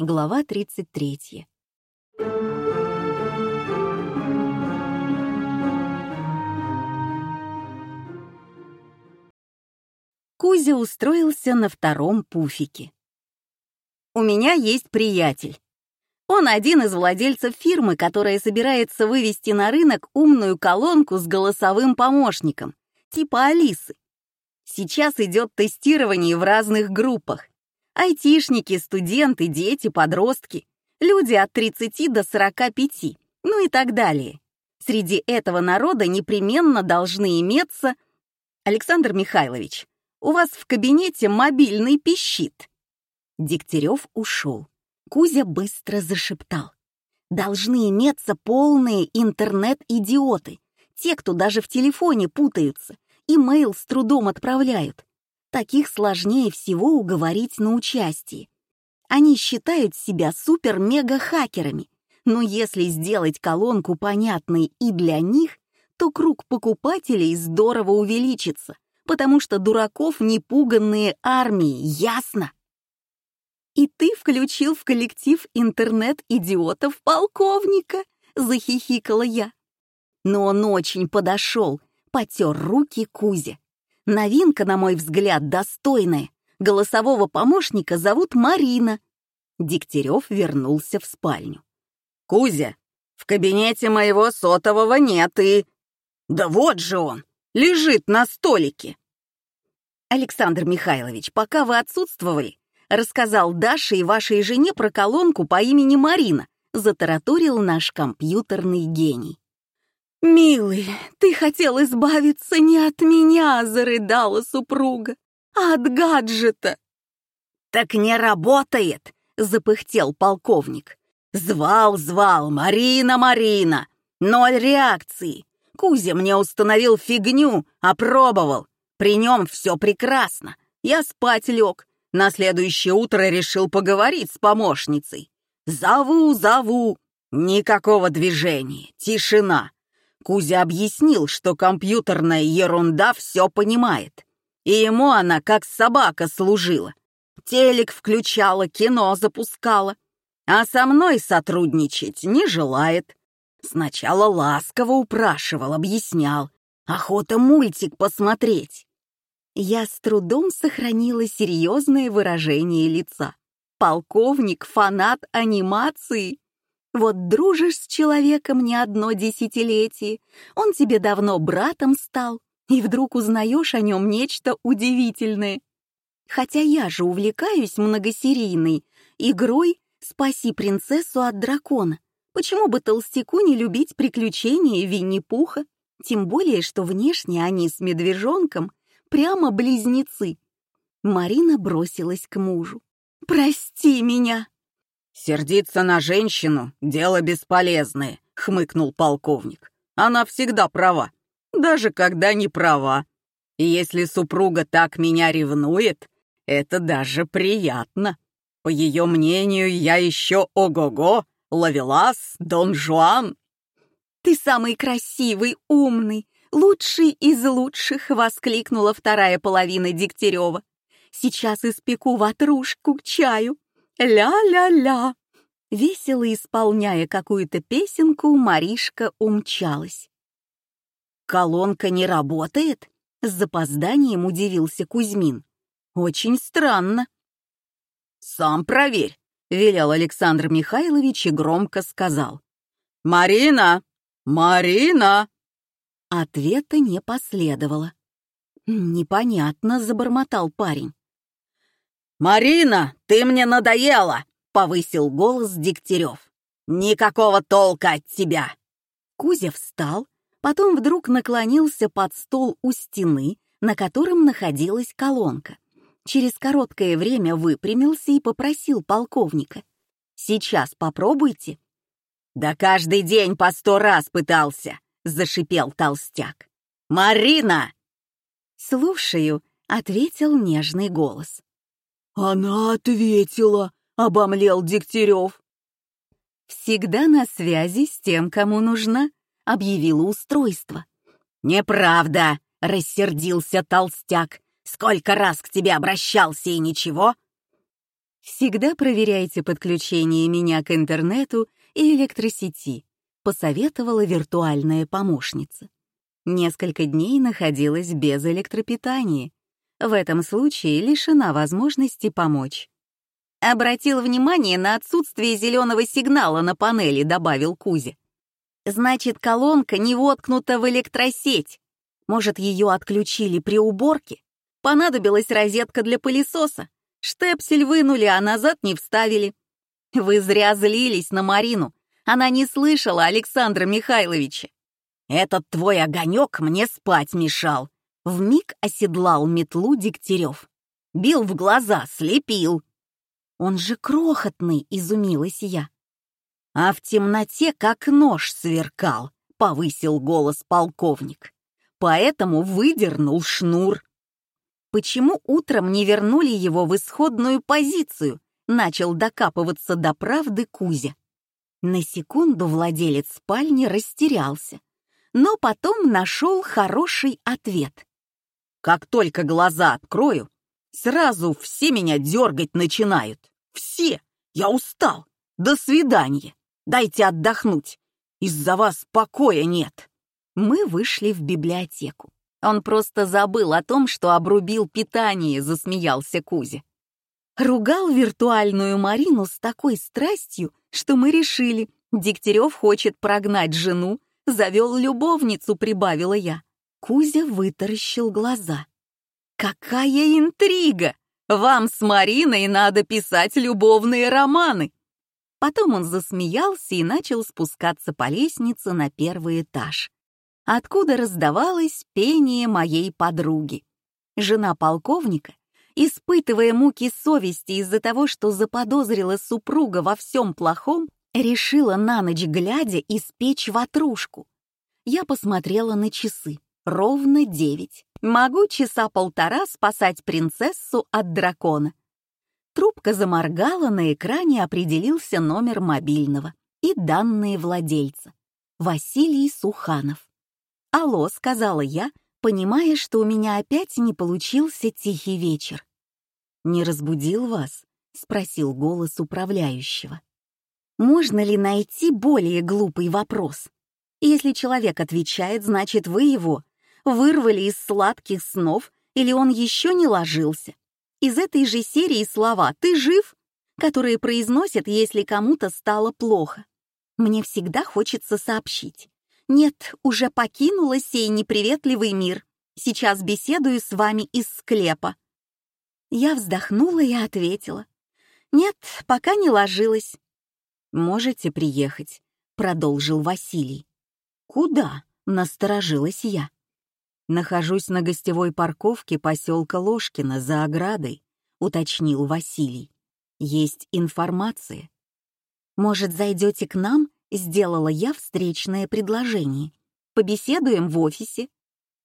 Глава 33. Кузя устроился на втором пуфике. «У меня есть приятель. Он один из владельцев фирмы, которая собирается вывести на рынок умную колонку с голосовым помощником, типа Алисы. Сейчас идет тестирование в разных группах. Айтишники, студенты, дети, подростки, люди от 30 до 45, ну и так далее. Среди этого народа непременно должны иметься... Александр Михайлович, у вас в кабинете мобильный пищит. Дегтярев ушел. Кузя быстро зашептал. Должны иметься полные интернет-идиоты, те, кто даже в телефоне путаются, имейл с трудом отправляют. Таких сложнее всего уговорить на участие. Они считают себя супер-мега-хакерами, но если сделать колонку понятной и для них, то круг покупателей здорово увеличится, потому что дураков непуганные армии, ясно? «И ты включил в коллектив интернет-идиотов полковника?» — захихикала я. Но он очень подошел, потер руки Кузе. Новинка, на мой взгляд, достойная. Голосового помощника зовут Марина. Дегтярев вернулся в спальню. «Кузя, в кабинете моего сотового нет и...» «Да вот же он! Лежит на столике!» «Александр Михайлович, пока вы отсутствовали, рассказал Даше и вашей жене про колонку по имени Марина», затараторил наш компьютерный гений. «Милый, ты хотел избавиться не от меня», — зарыдала супруга, «а от гаджета». «Так не работает», — запыхтел полковник. «Звал, звал, Марина, Марина, ноль реакции. Кузя мне установил фигню, опробовал. При нем все прекрасно. Я спать лег. На следующее утро решил поговорить с помощницей. Зову, зову. Никакого движения, тишина. Кузя объяснил, что компьютерная ерунда все понимает. И ему она как собака служила. Телек включала, кино запускала. А со мной сотрудничать не желает. Сначала ласково упрашивал, объяснял. Охота мультик посмотреть. Я с трудом сохранила серьезное выражение лица. Полковник, фанат анимации. Вот дружишь с человеком не одно десятилетие, он тебе давно братом стал, и вдруг узнаешь о нем нечто удивительное. Хотя я же увлекаюсь многосерийной игрой «Спаси принцессу от дракона». Почему бы толстяку не любить приключения Винни-Пуха? Тем более, что внешне они с медвежонком прямо близнецы. Марина бросилась к мужу. «Прости меня!» «Сердиться на женщину — дело бесполезное», — хмыкнул полковник. «Она всегда права, даже когда не права. И если супруга так меня ревнует, это даже приятно. По ее мнению, я еще ого-го, ловелас, Дон Жуан». «Ты самый красивый, умный, лучший из лучших!» — воскликнула вторая половина Дегтярева. «Сейчас испеку ватрушку к чаю, Ля-ля-ля!» Весело исполняя какую-то песенку, Маришка умчалась. «Колонка не работает?» — с запозданием удивился Кузьмин. «Очень странно». «Сам проверь», — велел Александр Михайлович и громко сказал. «Марина! Марина!» Ответа не последовало. «Непонятно», — забормотал парень. «Марина, ты мне надоела!» — повысил голос Дегтярев. «Никакого толка от тебя!» Кузя встал, потом вдруг наклонился под стол у стены, на котором находилась колонка. Через короткое время выпрямился и попросил полковника. «Сейчас попробуйте». «Да каждый день по сто раз пытался», — зашипел толстяк. «Марина!» «Слушаю», — ответил нежный голос. «Она ответила», — обомлел Дегтярев. «Всегда на связи с тем, кому нужна», — объявило устройство. «Неправда», — рассердился толстяк. «Сколько раз к тебе обращался и ничего?» Всегда проверяйте подключение меня к интернету и электросети, посоветовала виртуальная помощница. Несколько дней находилась без электропитания. В этом случае лишена возможности помочь. Обратил внимание на отсутствие зеленого сигнала на панели, добавил Кузя. Значит, колонка не воткнута в электросеть. Может, ее отключили при уборке? Понадобилась розетка для пылесоса. Штепсель вынули, а назад не вставили. Вы зря злились на Марину. Она не слышала Александра Михайловича. Этот твой огонек мне спать мешал. Вмиг оседлал метлу Дегтярев. Бил в глаза, слепил. Он же крохотный, изумилась я. А в темноте как нож сверкал, повысил голос полковник. Поэтому выдернул шнур. Почему утром не вернули его в исходную позицию? Начал докапываться до правды Кузя. На секунду владелец спальни растерялся, но потом нашел хороший ответ. «Как только глаза открою, сразу все меня дергать начинают. Все! Я устал! До свидания! Дайте отдохнуть! Из-за вас покоя нет!» Мы вышли в библиотеку. Он просто забыл о том, что обрубил питание, засмеялся Кузя. Ругал виртуальную Марину с такой страстью, что мы решили, Дегтярев хочет прогнать жену, завел любовницу, прибавила я. Кузя вытаращил глаза. «Какая интрига! Вам с Мариной надо писать любовные романы!» Потом он засмеялся и начал спускаться по лестнице на первый этаж откуда раздавалось пение моей подруги. Жена полковника, испытывая муки совести из-за того, что заподозрила супруга во всем плохом, решила на ночь глядя испечь ватрушку. Я посмотрела на часы. Ровно девять. Могу часа полтора спасать принцессу от дракона. Трубка заморгала, на экране определился номер мобильного и данные владельца. Василий Суханов. «Алло», — сказала я, понимая, что у меня опять не получился тихий вечер. «Не разбудил вас?» — спросил голос управляющего. «Можно ли найти более глупый вопрос? Если человек отвечает, значит, вы его вырвали из сладких снов или он еще не ложился. Из этой же серии слова «ты жив», которые произносят, если кому-то стало плохо. Мне всегда хочется сообщить. Нет, уже покинула сей неприветливый мир. Сейчас беседую с вами из склепа. Я вздохнула и ответила. Нет, пока не ложилась. Можете приехать, продолжил Василий. Куда? Насторожилась я. Нахожусь на гостевой парковке поселка Ложкино за оградой, уточнил Василий. Есть информация. Может, зайдете к нам Сделала я встречное предложение. Побеседуем в офисе.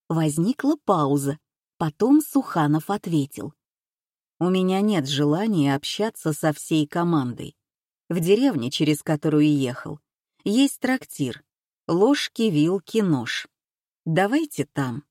Возникла пауза. Потом Суханов ответил. У меня нет желания общаться со всей командой. В деревне, через которую ехал, есть трактир. Ложки, вилки, нож. Давайте там.